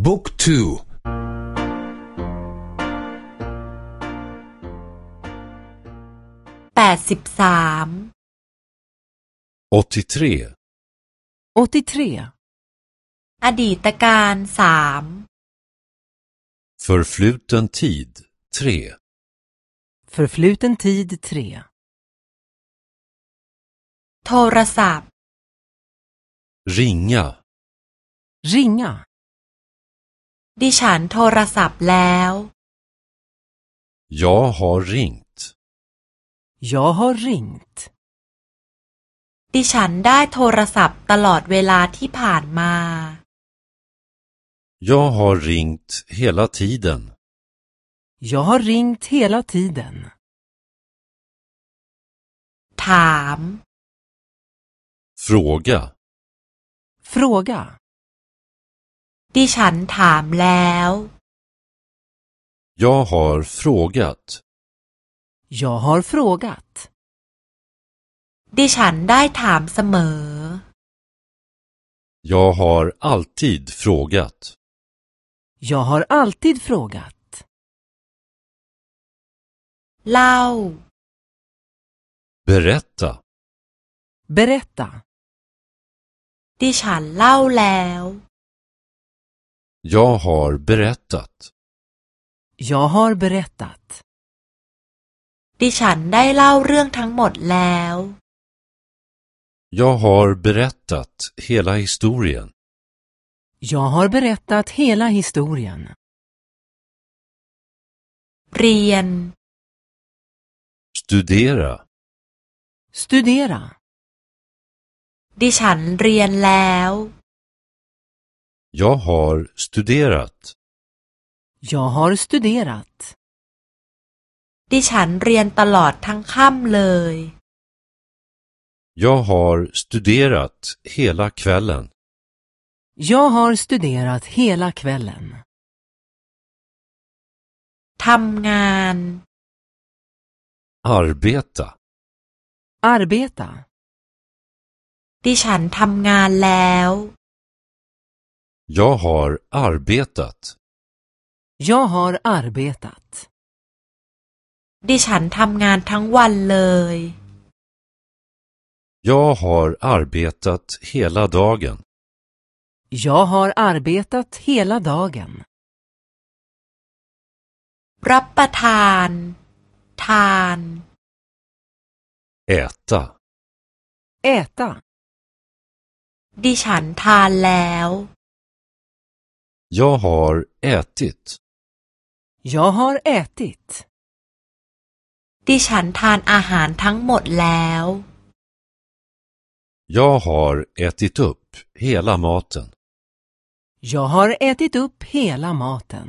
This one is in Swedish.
Book تو 83 83 أديت كان Förfluten tid 3 Förfluten tid 3 Torasab Ringa. Ringa. ดิฉันโทรศัพท์แล้ว Jag har ringt. Jag har ringt. ดิฉันได้โทรศัพท์ตลอดเวลาที่ผ่านมา Jag har ringt hela tiden. Jag har ringt hela tiden. ถาม Fråga. Fråga. ดิฉันถามแล้ว Jag har frågat. Jag har frågat. ดิฉันได้ถามเสมอ Jag har alltid frågat. Jag har alltid frågat. เล่า Berätta. Berätta. ดิฉันเล่าแล้ว Jag har berättat. Jag har berättat. ดิฉันได้เล่าเรื่องทั้งหมดแล้ว Jag har berättat hela historien. Jag har berättat hela historien. เรียน Studera. Studera. ดิฉันเรียนแล้ว Jag har studerat. Jag har studerat. ดิฉันเรียนตลอดทั้งค่ำเลย Jag har studerat hela kvällen. Jag har studerat hela kvällen. ทำงาน Arbeta. Arbeta. ดิฉันทำงานแล้ว Jag har arbetat. Jag har arbetat. ดิฉันทำงานทั้งวันเลย Jag har arbetat hela dagen. Jag har arbetat hela dagen. รับประทาน ทาน Äta. Äta. ดิฉันทานแล้ว Jag har ätit. Jag har ätit. ดิฉันทานอาหารทั้งหมดแล้ว Jag har ätit upp hela maten. Jag har ätit upp hela maten.